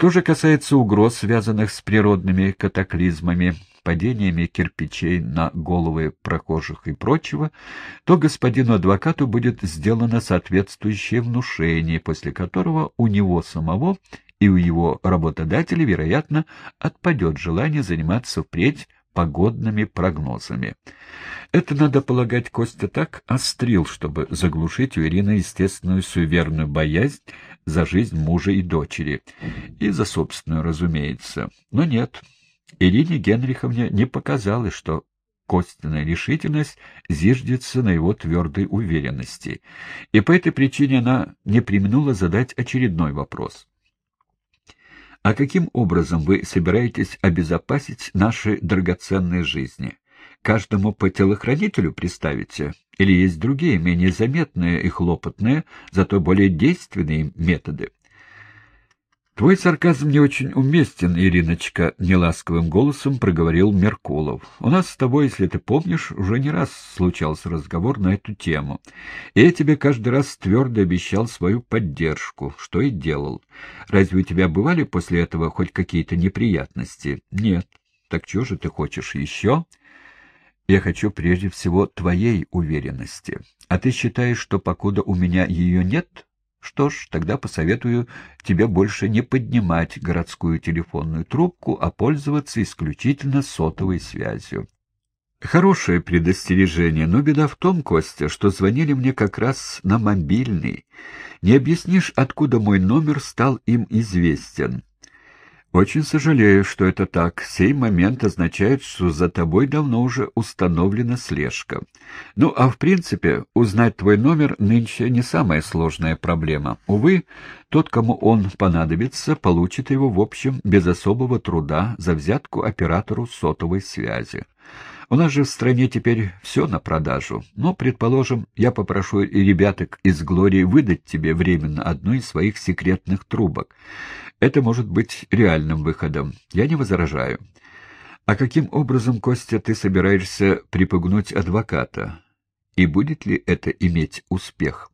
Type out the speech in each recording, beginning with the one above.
Что же касается угроз, связанных с природными катаклизмами, падениями кирпичей на головы прохожих и прочего, то господину адвокату будет сделано соответствующее внушение, после которого у него самого и у его работодателя, вероятно, отпадет желание заниматься впредь погодными прогнозами. Это, надо полагать, Костя так острил, чтобы заглушить у Ирины естественную суеверную боязнь за жизнь мужа и дочери. И за собственную, разумеется. Но нет, Ирине Генриховне не показалось, что Костина решительность зиждется на его твердой уверенности, и по этой причине она не применула задать очередной вопрос. «А каким образом вы собираетесь обезопасить наши драгоценные жизни? Каждому по телохранителю приставите? Или есть другие, менее заметные и хлопотные, зато более действенные методы?» «Твой сарказм не очень уместен, Ириночка», — неласковым голосом проговорил Меркулов. «У нас с тобой, если ты помнишь, уже не раз случался разговор на эту тему. И я тебе каждый раз твердо обещал свою поддержку, что и делал. Разве у тебя бывали после этого хоть какие-то неприятности? Нет. Так чего же ты хочешь еще?» Я хочу прежде всего твоей уверенности. А ты считаешь, что покуда у меня ее нет, что ж, тогда посоветую тебе больше не поднимать городскую телефонную трубку, а пользоваться исключительно сотовой связью. Хорошее предостережение, но беда в том, Костя, что звонили мне как раз на мобильный. Не объяснишь, откуда мой номер стал им известен. «Очень сожалею, что это так. Сей момент означает, что за тобой давно уже установлена слежка. Ну, а в принципе, узнать твой номер нынче не самая сложная проблема. Увы, тот, кому он понадобится, получит его, в общем, без особого труда за взятку оператору сотовой связи. У нас же в стране теперь все на продажу. Но, предположим, я попрошу и ребяток из Глории выдать тебе временно одну из своих секретных трубок. Это может быть реальным выходом. Я не возражаю. А каким образом, Костя, ты собираешься припугнуть адвоката? И будет ли это иметь успех?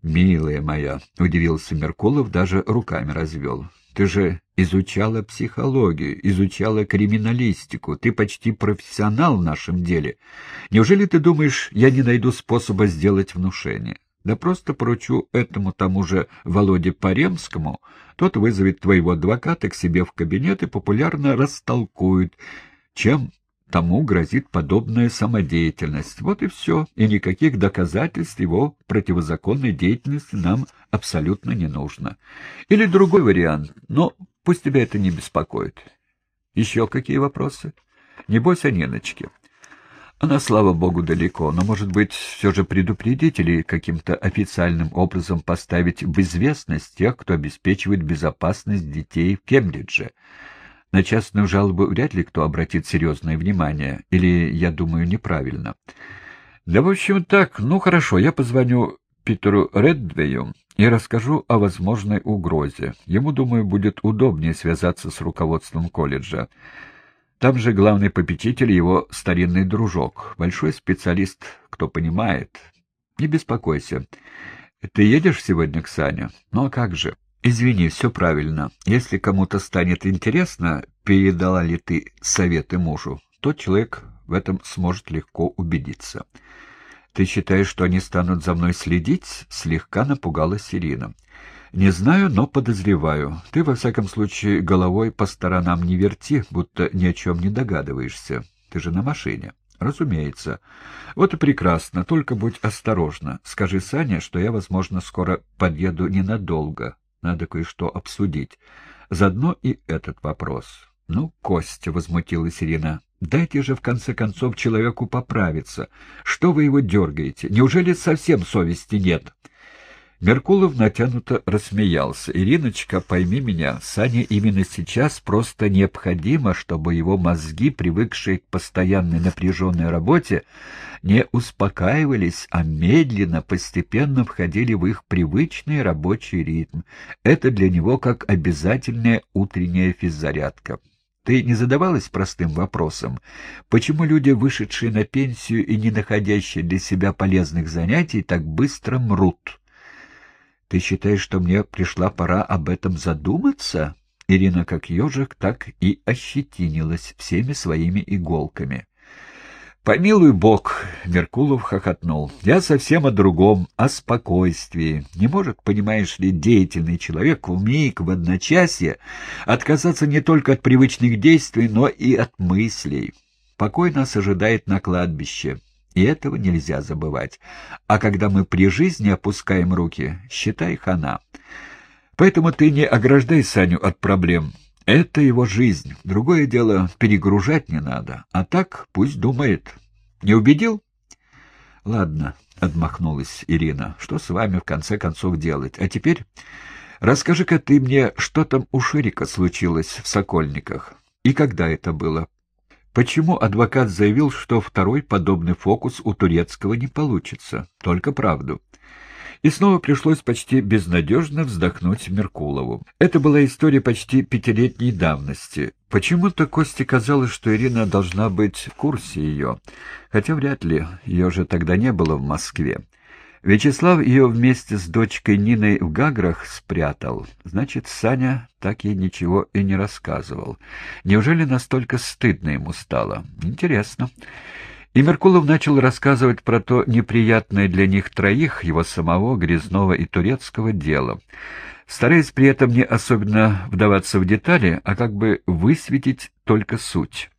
«Милая моя», — удивился Меркулов, даже руками развел. Ты же изучала психологию, изучала криминалистику. Ты почти профессионал в нашем деле. Неужели ты думаешь, я не найду способа сделать внушение? Да просто поручу этому тому же Володе Паремскому, тот вызовет твоего адвоката к себе в кабинет и популярно растолкует, чем тому грозит подобная самодеятельность. Вот и все, и никаких доказательств его противозаконной деятельности нам абсолютно не нужно. Или другой вариант, но пусть тебя это не беспокоит. Еще какие вопросы? Не бойся Ниночки. Она, слава богу, далеко, но, может быть, все же предупредить или каким-то официальным образом поставить в известность тех, кто обеспечивает безопасность детей в Кембридже. На частную жалобу вряд ли кто обратит серьезное внимание, или, я думаю, неправильно. Да, в общем, так, ну хорошо, я позвоню Питеру Редвею и расскажу о возможной угрозе. Ему, думаю, будет удобнее связаться с руководством колледжа. Там же главный попечитель его старинный дружок, большой специалист, кто понимает. Не беспокойся. Ты едешь сегодня к Сане? Ну а как же? «Извини, все правильно. Если кому-то станет интересно, передала ли ты советы мужу, тот человек в этом сможет легко убедиться». «Ты считаешь, что они станут за мной следить?» — слегка напугалась Ирина. «Не знаю, но подозреваю. Ты, во всяком случае, головой по сторонам не верти, будто ни о чем не догадываешься. Ты же на машине». «Разумеется. Вот и прекрасно. Только будь осторожна. Скажи Сане, что я, возможно, скоро подъеду ненадолго. Надо кое-что обсудить. Заодно и этот вопрос. — Ну, Костя, — возмутилась Ирина, — дайте же в конце концов человеку поправиться. Что вы его дергаете? Неужели совсем совести нет? — Меркулов натянуто рассмеялся. «Ириночка, пойми меня, Сане именно сейчас просто необходимо, чтобы его мозги, привыкшие к постоянной напряженной работе, не успокаивались, а медленно, постепенно входили в их привычный рабочий ритм. Это для него как обязательная утренняя физзарядка». Ты не задавалась простым вопросом, почему люди, вышедшие на пенсию и не находящие для себя полезных занятий, так быстро мрут? Ты считаешь, что мне пришла пора об этом задуматься? Ирина как ежик, так и ощетинилась всеми своими иголками. «Помилуй бог!» — Меркулов хохотнул. «Я совсем о другом, о спокойствии. Не может, понимаешь ли, деятельный человек в миг, в одночасье отказаться не только от привычных действий, но и от мыслей. Покой нас ожидает на кладбище, и этого нельзя забывать. А когда мы при жизни опускаем руки, считай хана. Поэтому ты не ограждай Саню от проблем». Это его жизнь. Другое дело, перегружать не надо. А так пусть думает. Не убедил? Ладно, — отмахнулась Ирина. Что с вами в конце концов делать? А теперь расскажи-ка ты мне, что там у Ширика случилось в Сокольниках? И когда это было? Почему адвокат заявил, что второй подобный фокус у турецкого не получится? Только правду. И снова пришлось почти безнадежно вздохнуть Меркулову. Это была история почти пятилетней давности. Почему-то Косте казалось, что Ирина должна быть в курсе ее, хотя вряд ли, ее же тогда не было в Москве. Вячеслав ее вместе с дочкой Ниной в Гаграх спрятал. Значит, Саня так ей ничего и не рассказывал. Неужели настолько стыдно ему стало? Интересно. И Меркулов начал рассказывать про то неприятное для них троих, его самого, Грязного и Турецкого, дело, стараясь при этом не особенно вдаваться в детали, а как бы высветить только суть.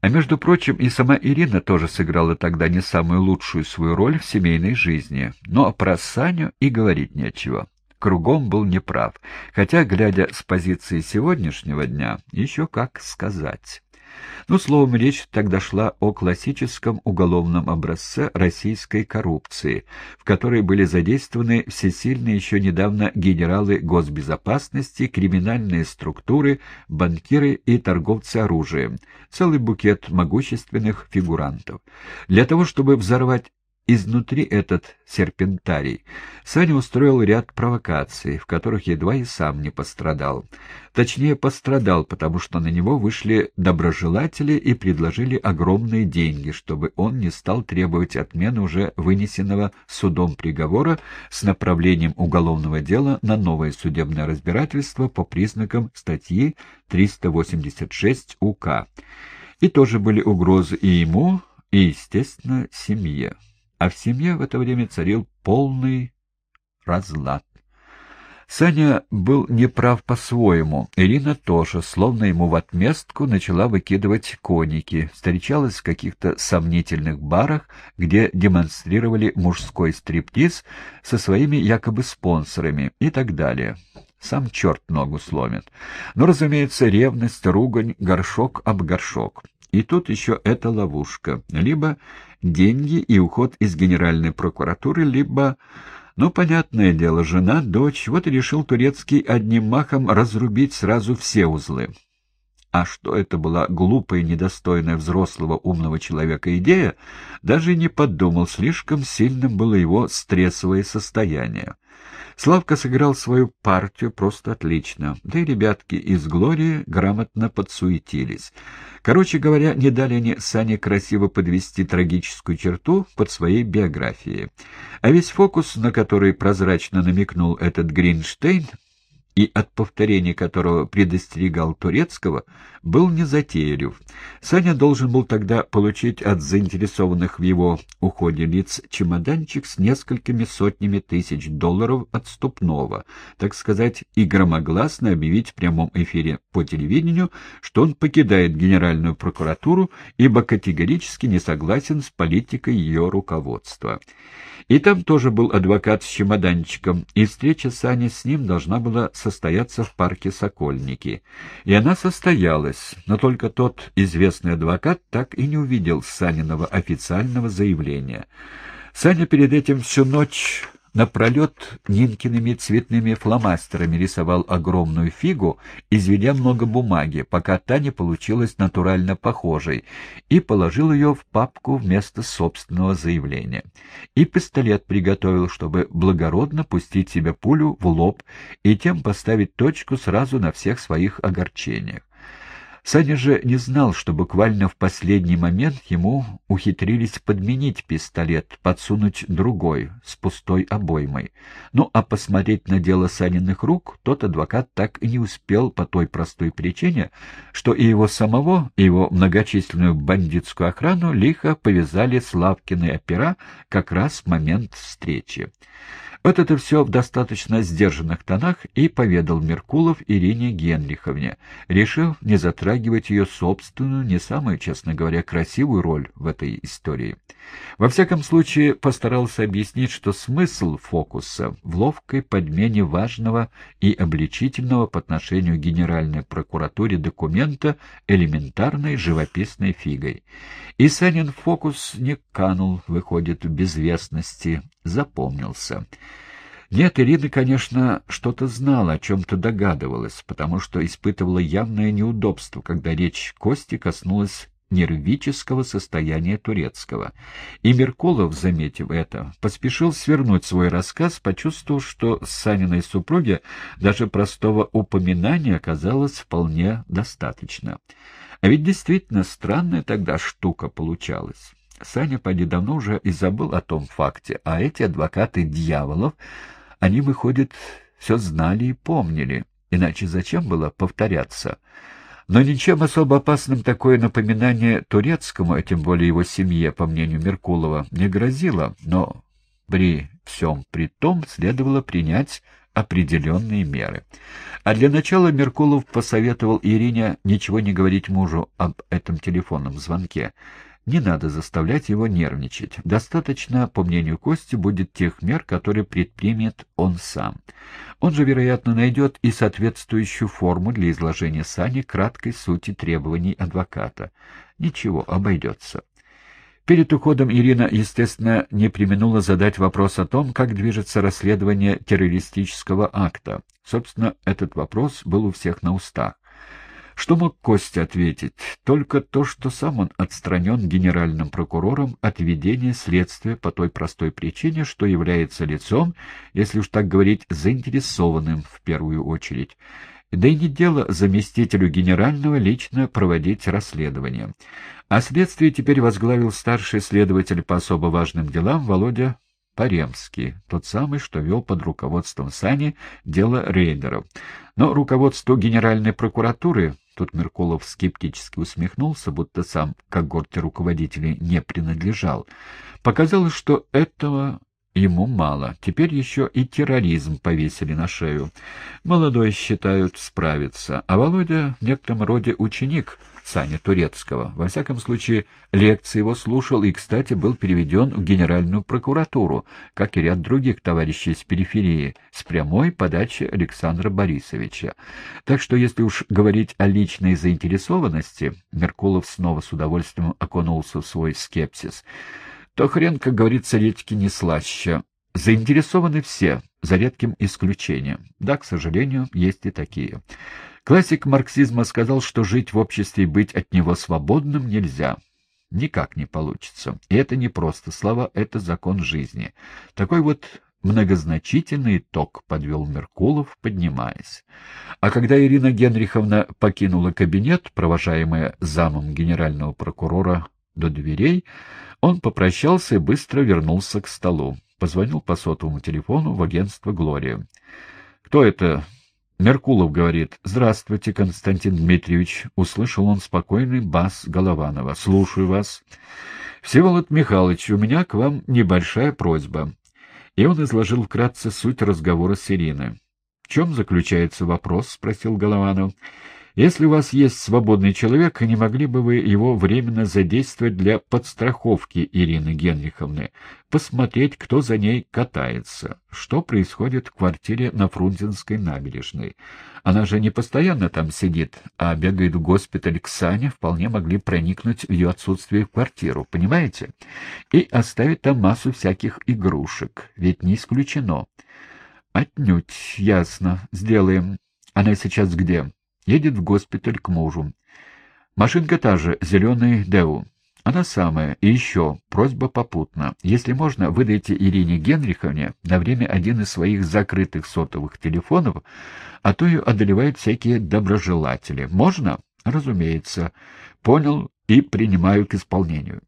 А между прочим, и сама Ирина тоже сыграла тогда не самую лучшую свою роль в семейной жизни. Но про Саню и говорить нечего. Кругом был неправ, хотя, глядя с позиции сегодняшнего дня, еще как сказать. Ну, словом, речь тогда шла о классическом уголовном образце российской коррупции, в которой были задействованы всесильные еще недавно генералы госбезопасности, криминальные структуры, банкиры и торговцы оружием, целый букет могущественных фигурантов. Для того, чтобы взорвать изнутри этот серпентарий, Саня устроил ряд провокаций, в которых едва и сам не пострадал. Точнее, пострадал, потому что на него вышли доброжелатели и предложили огромные деньги, чтобы он не стал требовать отмены уже вынесенного судом приговора с направлением уголовного дела на новое судебное разбирательство по признакам статьи 386 УК. И тоже были угрозы и ему, и, естественно, семье а в семье в это время царил полный разлад. Саня был неправ по-своему, Ирина тоже, словно ему в отместку, начала выкидывать коники, встречалась в каких-то сомнительных барах, где демонстрировали мужской стриптиз со своими якобы спонсорами и так далее. Сам черт ногу сломит. Но, разумеется, ревность, ругань, горшок об горшок. И тут еще эта ловушка. Либо деньги и уход из Генеральной прокуратуры, либо... Ну, понятное дело, жена, дочь, вот и решил Турецкий одним махом разрубить сразу все узлы. А что это была глупая недостойная взрослого умного человека идея, даже не подумал, слишком сильным было его стрессовое состояние. Славка сыграл свою партию просто отлично, да и ребятки из «Глории» грамотно подсуетились. Короче говоря, не дали они Сане красиво подвести трагическую черту под своей биографией. А весь фокус, на который прозрачно намекнул этот Гринштейн, и от повторения которого предостерегал Турецкого, был незатейлив. Саня должен был тогда получить от заинтересованных в его уходе лиц чемоданчик с несколькими сотнями тысяч долларов отступного, так сказать, и громогласно объявить в прямом эфире по телевидению, что он покидает Генеральную прокуратуру, ибо категорически не согласен с политикой ее руководства. И там тоже был адвокат с чемоданчиком, и встреча Сани с ним должна была состояться в парке «Сокольники». И она состоялась, но только тот известный адвокат так и не увидел Саниного официального заявления. Саня перед этим всю ночь Напролет Нинкиными цветными фломастерами рисовал огромную фигу, изведя много бумаги, пока та не получилась натурально похожей, и положил ее в папку вместо собственного заявления. И пистолет приготовил, чтобы благородно пустить себе пулю в лоб и тем поставить точку сразу на всех своих огорчениях. Саня же не знал, что буквально в последний момент ему ухитрились подменить пистолет, подсунуть другой, с пустой обоймой. Ну, а посмотреть на дело Саниных рук тот адвокат так и не успел по той простой причине, что и его самого, и его многочисленную бандитскую охрану лихо повязали Славкины опера как раз в момент встречи. Вот это все в достаточно сдержанных тонах и поведал Меркулов Ирине Генриховне, решив не затрагивать ее собственную, не самую, честно говоря, красивую роль в этой истории. Во всяком случае, постарался объяснить, что смысл фокуса в ловкой подмене важного и обличительного по отношению к Генеральной прокуратуре документа элементарной живописной фигой. И Санин фокус не канул, выходит, в безвестности, запомнился. Нет, Ирина, конечно, что-то знала, о чем-то догадывалась, потому что испытывала явное неудобство, когда речь Кости коснулась нервического состояния турецкого. И Меркулов, заметив это, поспешил свернуть свой рассказ, почувствовав, что Саниной супруги даже простого упоминания оказалось вполне достаточно. А ведь действительно странная тогда штука получалась. Саня поди давно уже и забыл о том факте, а эти адвокаты дьяволов, они, выходит, все знали и помнили, иначе зачем было повторяться? Но ничем особо опасным такое напоминание турецкому, а тем более его семье, по мнению Меркулова, не грозило, но при всем при том следовало принять определенные меры. А для начала Меркулов посоветовал Ирине ничего не говорить мужу об этом телефонном звонке. Не надо заставлять его нервничать. Достаточно, по мнению Кости, будет тех мер, которые предпримет он сам. Он же, вероятно, найдет и соответствующую форму для изложения Сани краткой сути требований адвоката. Ничего, обойдется. Перед уходом Ирина, естественно, не применула задать вопрос о том, как движется расследование террористического акта. Собственно, этот вопрос был у всех на устах. Что мог Костя ответить? Только то, что сам он отстранен генеральным прокурором от ведения следствия по той простой причине, что является лицом, если уж так говорить, заинтересованным в первую очередь. Да и не дело заместителю генерального лично проводить расследование. А следствие теперь возглавил старший следователь по особо важным делам Володя Паремский, тот самый, что вел под руководством Сани дело рейдеров. Но руководство Генеральной прокуратуры Тут Меркулов скептически усмехнулся, будто сам к когорте руководителей не принадлежал. Показалось, что этого ему мало. Теперь еще и терроризм повесили на шею. Молодой, считают, справится. А Володя в некотором роде ученик Саня Турецкого. Во всяком случае, лекции его слушал и, кстати, был переведен в Генеральную прокуратуру, как и ряд других товарищей с периферии, с прямой подачи Александра Борисовича. Так что, если уж говорить о личной заинтересованности, Меркулов снова с удовольствием окунулся в свой скепсис, то хрен, как говорится, редьки не слаще. Заинтересованы все, за редким исключением. Да, к сожалению, есть и такие. Классик марксизма сказал, что жить в обществе и быть от него свободным нельзя. Никак не получится. И это не просто слова, это закон жизни. Такой вот многозначительный итог подвел Меркулов, поднимаясь. А когда Ирина Генриховна покинула кабинет, провожаемая замом генерального прокурора до дверей, он попрощался и быстро вернулся к столу. Позвонил по сотовому телефону в агентство «Глория». «Кто это?» Меркулов говорит. «Здравствуйте, Константин Дмитриевич!» Услышал он спокойный бас Голованова. «Слушаю вас». «Всеволод Михайлович, у меня к вам небольшая просьба». И он изложил вкратце суть разговора с Ириной. «В чем заключается вопрос?» — спросил Голованов. Если у вас есть свободный человек, не могли бы вы его временно задействовать для подстраховки Ирины Генриховны, посмотреть, кто за ней катается, что происходит в квартире на Фрунзенской набережной. Она же не постоянно там сидит, а бегает в госпиталь к Сане, вполне могли проникнуть в ее отсутствие в квартиру, понимаете? И оставить там массу всяких игрушек, ведь не исключено. Отнюдь, ясно, сделаем. Она сейчас где? Едет в госпиталь к мужу. Машинка та же, зеленый Деу. Она самая. И еще, просьба попутно. Если можно, выдайте Ирине Генриховне на время один из своих закрытых сотовых телефонов, а то ее одолевают всякие доброжелатели. Можно? Разумеется. Понял и принимаю к исполнению.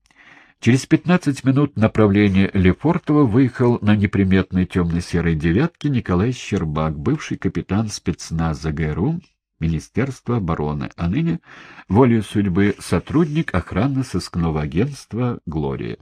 Через пятнадцать минут направление Лефортово выехал на неприметной темно-серой девятке Николай Щербак, бывший капитан спецназа ГРУ Министерства обороны, а ныне, волею судьбы, сотрудник охраны сыскного агентства «Глория».